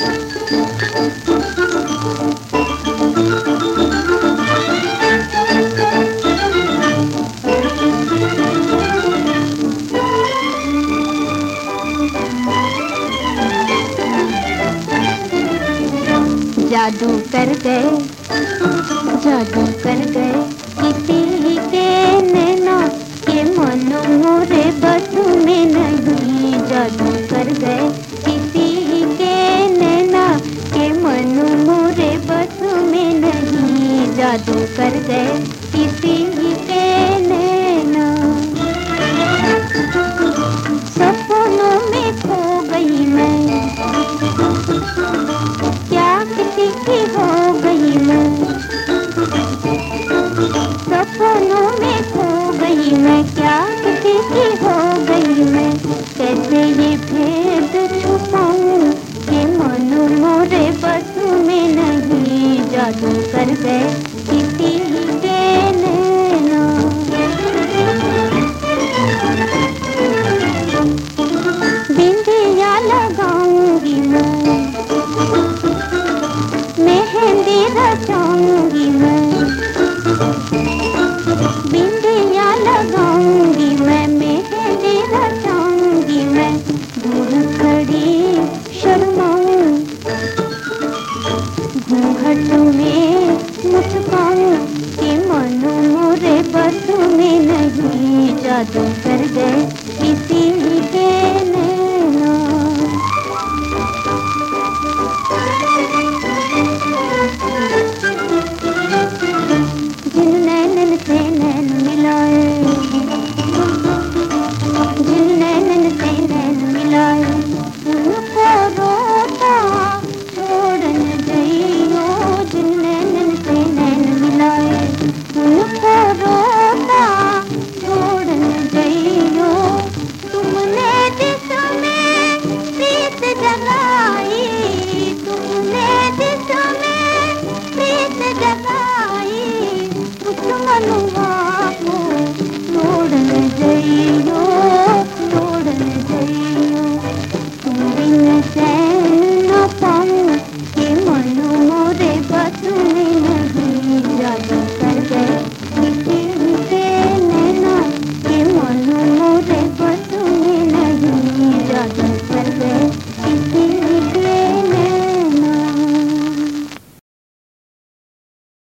जादू कर गए, जादू कर गए, किसी के नैना के मन मोरे बस में नहीं जादू कर गए। जादू कर गए किसी के नैना सपनों में खो गई मैं। की हो गई मैं? सपनों में खो गई मैं, क्या किसी की हो गई मैं? कैसे ये भेद छुपाऊं ये मन मोरे बस में नहीं जादू कर गए में मुस्काऊं के मनो मोरे बस में नहीं जादू।